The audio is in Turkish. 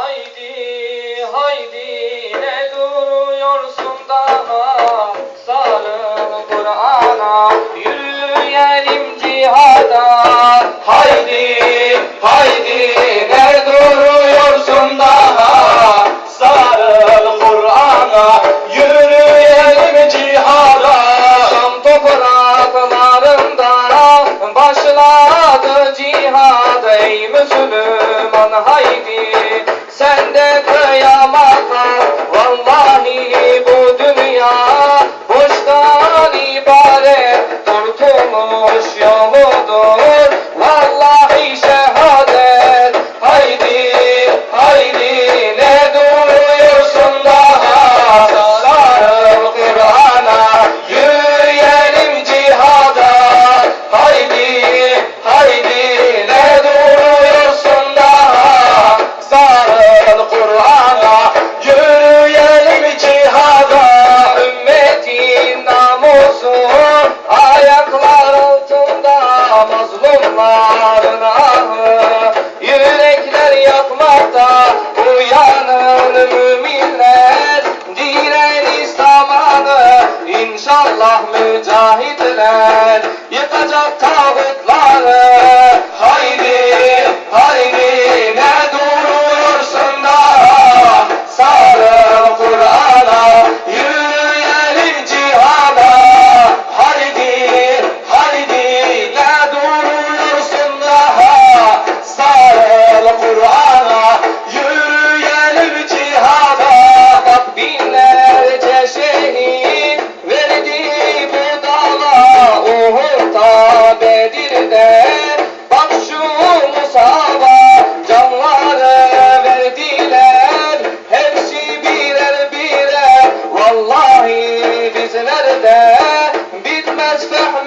Haydi haydi ne duruyorsun daha Sarıl Kur'an'a yürüyelim cihada. Haydi haydi ne duruyorsun daha Sarıl Kur'an'a yürüyelim cihada. Şam topraklarında başladı cihad Ey Müslüman mazlumların ahı Yürekler yakmakta uyanın müminler. Direniş zamanı inşallah mücahitler. Yıkacak tağutları sahi bizlerde bitmez fehmi